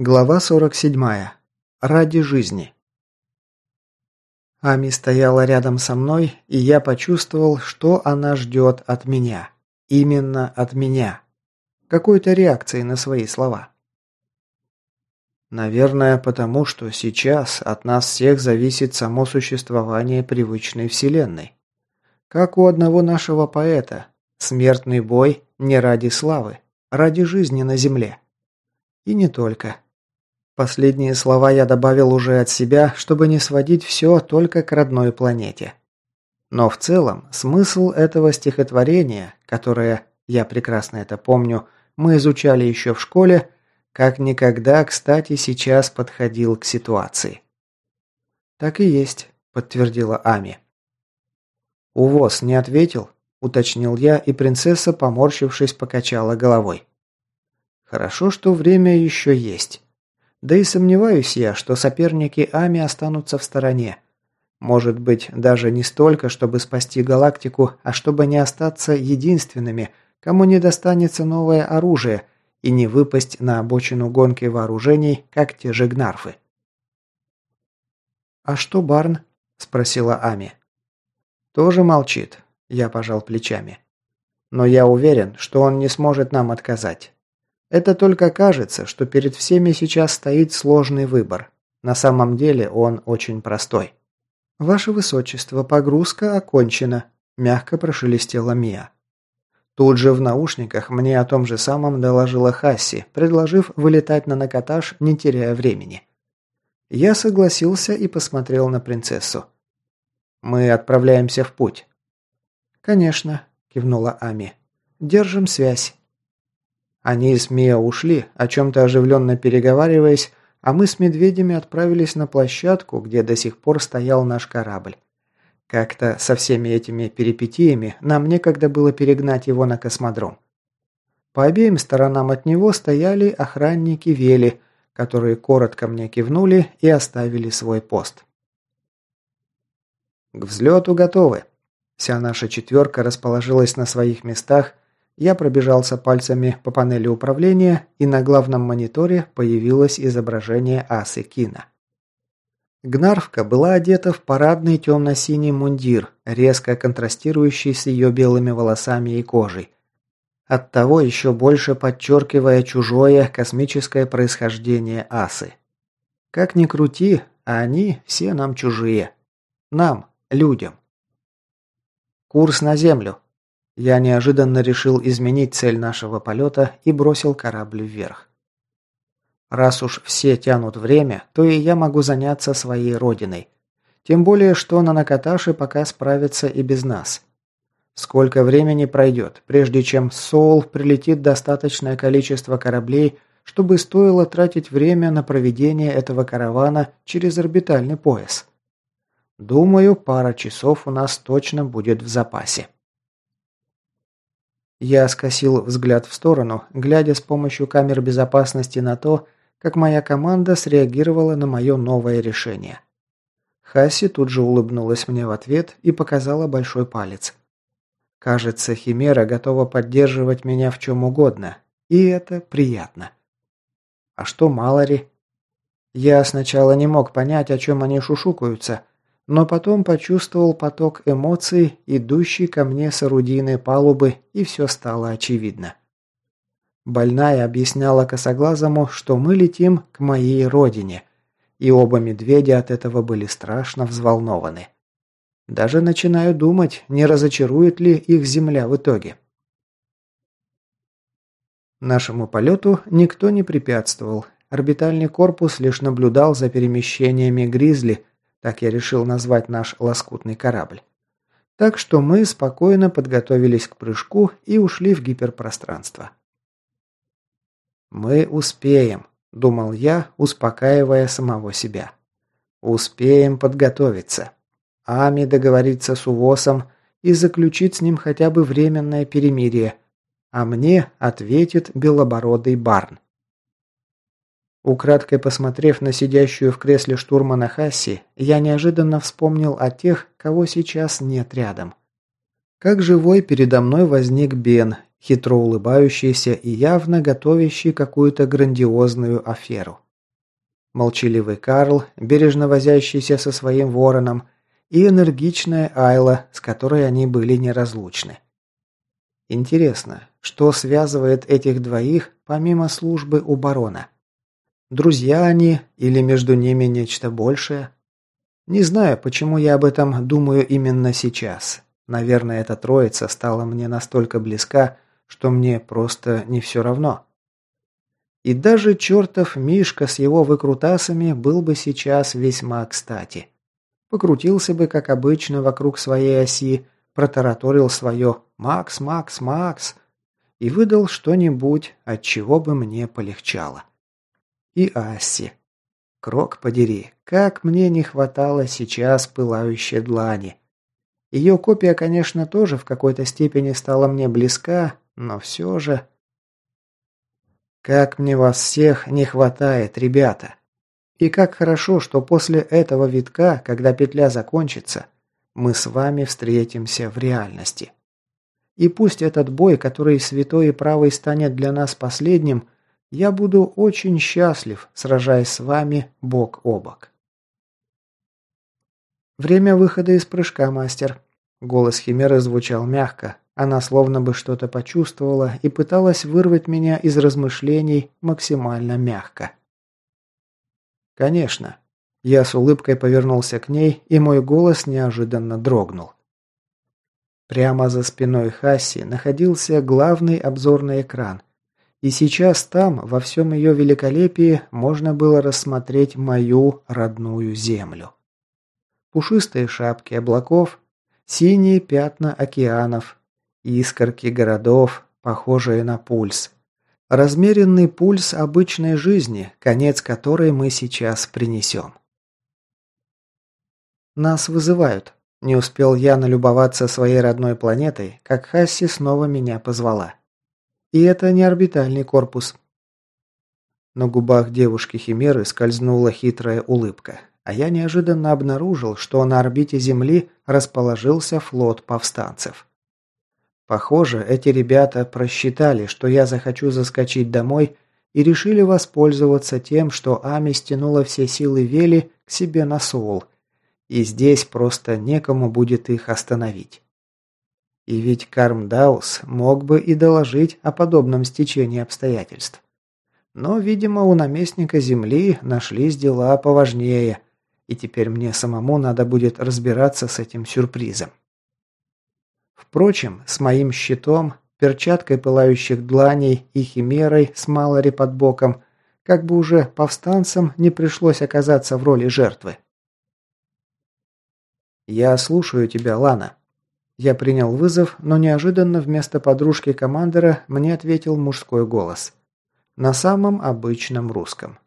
Глава 47. Ради жизни. Ами стояла рядом со мной, и я почувствовал, что она ждет от меня. Именно от меня. Какой-то реакции на свои слова. Наверное, потому что сейчас от нас всех зависит само существование привычной вселенной. Как у одного нашего поэта. Смертный бой не ради славы, ради жизни на земле. И не только. Последние слова я добавил уже от себя, чтобы не сводить все только к родной планете. Но в целом, смысл этого стихотворения, которое, я прекрасно это помню, мы изучали еще в школе, как никогда, кстати, сейчас подходил к ситуации. «Так и есть», – подтвердила Ами. «Увоз не ответил?» – уточнил я, и принцесса, поморщившись, покачала головой. «Хорошо, что время еще есть». Да и сомневаюсь я, что соперники Ами останутся в стороне. Может быть, даже не столько, чтобы спасти галактику, а чтобы не остаться единственными, кому не достанется новое оружие и не выпасть на обочину гонки вооружений, как те же гнарфы. «А что Барн?» – спросила Ами. «Тоже молчит», – я пожал плечами. «Но я уверен, что он не сможет нам отказать. Это только кажется, что перед всеми сейчас стоит сложный выбор. На самом деле он очень простой. «Ваше Высочество, погрузка окончена», – мягко прошелестела Мия. Тут же в наушниках мне о том же самом доложила Хасси, предложив вылетать на накатаж, не теряя времени. Я согласился и посмотрел на принцессу. «Мы отправляемся в путь». «Конечно», – кивнула Ами. «Держим связь». Они с Мия ушли, о чем-то оживленно переговариваясь, а мы с медведями отправились на площадку, где до сих пор стоял наш корабль. Как-то со всеми этими перипетиями нам некогда было перегнать его на космодром. По обеим сторонам от него стояли охранники Вели, которые коротко мне кивнули и оставили свой пост. К взлету готовы. Вся наша четверка расположилась на своих местах, я пробежался пальцами по панели управления, и на главном мониторе появилось изображение асы Кина. Гнарвка была одета в парадный темно-синий мундир, резко контрастирующий с ее белыми волосами и кожей. Оттого еще больше подчеркивая чужое космическое происхождение асы. Как ни крути, а они все нам чужие. Нам, людям. Курс на Землю, я неожиданно решил изменить цель нашего полета и бросил корабль вверх. Раз уж все тянут время, то и я могу заняться своей родиной. Тем более, что на Накаташе пока справится и без нас. Сколько времени пройдет, прежде чем с Соул прилетит достаточное количество кораблей, чтобы стоило тратить время на проведение этого каравана через орбитальный пояс? Думаю, пара часов у нас точно будет в запасе. Я скосил взгляд в сторону, глядя с помощью камер безопасности на то, как моя команда среагировала на мое новое решение. Хасси тут же улыбнулась мне в ответ и показала большой палец. Кажется, Химера готова поддерживать меня в чем угодно, и это приятно. А что Малори? Я сначала не мог понять, о чем они шушукаются, но потом почувствовал поток эмоций, идущий ко мне с орудийной палубы, и все стало очевидно. Больная объясняла косоглазому, что мы летим к моей родине, и оба медведя от этого были страшно взволнованы. Даже начинаю думать, не разочарует ли их земля в итоге. Нашему полету никто не препятствовал. Орбитальный корпус лишь наблюдал за перемещениями «Гризли», так я решил назвать наш лоскутный корабль. Так что мы спокойно подготовились к прыжку и ушли в гиперпространство. «Мы успеем», – думал я, успокаивая самого себя. «Успеем подготовиться. Ами договорится с Увосом и заключит с ним хотя бы временное перемирие, а мне ответит белобородый Барн». Украдкой посмотрев на сидящую в кресле штурмана Хасси, я неожиданно вспомнил о тех, кого сейчас нет рядом. Как живой передо мной возник Бен, хитро улыбающийся и явно готовящий какую-то грандиозную аферу. молчаливый Карл, бережно возящийся со своим вороном, и энергичная Айла, с которой они были неразлучны. Интересно, что связывает этих двоих помимо службы у барона? Друзья они или между ними нечто большее? Не знаю, почему я об этом думаю именно сейчас. Наверное, эта троица стала мне настолько близка, что мне просто не все равно. И даже чертов Мишка с его выкрутасами был бы сейчас весьма кстати. Покрутился бы, как обычно, вокруг своей оси, протараторил свое «Макс, Макс, Макс» и выдал что-нибудь, от чего бы мне полегчало. И Асси. Крок подери, как мне не хватало сейчас пылающей длани. Ее копия, конечно, тоже в какой-то степени стала мне близка, но все же... Как мне вас всех не хватает, ребята. И как хорошо, что после этого витка, когда петля закончится, мы с вами встретимся в реальности. И пусть этот бой, который святой и правый станет для нас последним, я буду очень счастлив, сражаясь с вами бок о бок. Время выхода из прыжка, мастер. Голос Химеры звучал мягко. Она словно бы что-то почувствовала и пыталась вырвать меня из размышлений максимально мягко. «Конечно». Я с улыбкой повернулся к ней, и мой голос неожиданно дрогнул. Прямо за спиной Хасси находился главный обзорный экран. И сейчас там, во всем ее великолепии, можно было рассмотреть мою родную землю. Пушистые шапки облаков, синие пятна океанов, искорки городов, похожие на пульс. Размеренный пульс обычной жизни, конец которой мы сейчас принесем. Нас вызывают. Не успел я налюбоваться своей родной планетой, как Хасси снова меня позвала. И это не орбитальный корпус. На губах девушки-химеры скользнула хитрая улыбка, а я неожиданно обнаружил, что на орбите Земли расположился флот повстанцев. Похоже, эти ребята просчитали, что я захочу заскочить домой и решили воспользоваться тем, что Ами стянула все силы Вели к себе на Соул, и здесь просто некому будет их остановить. И ведь Кармдаус мог бы и доложить о подобном стечении обстоятельств. Но, видимо, у наместника Земли нашлись дела поважнее, и теперь мне самому надо будет разбираться с этим сюрпризом. Впрочем, с моим щитом, перчаткой пылающих дланей и химерой с Малори под боком, как бы уже повстанцам не пришлось оказаться в роли жертвы. «Я слушаю тебя, Лана». Я принял вызов, но неожиданно вместо подружки командира мне ответил мужской голос. На самом обычном русском.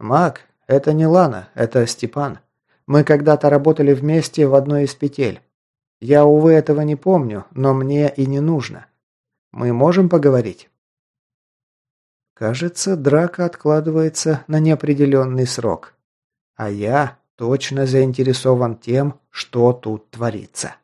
«Мак, это не Лана, это Степан. Мы когда-то работали вместе в одной из петель. Я, увы, этого не помню, но мне и не нужно. Мы можем поговорить?» Кажется, драка откладывается на неопределенный срок. А я точно заинтересован тем, что тут творится.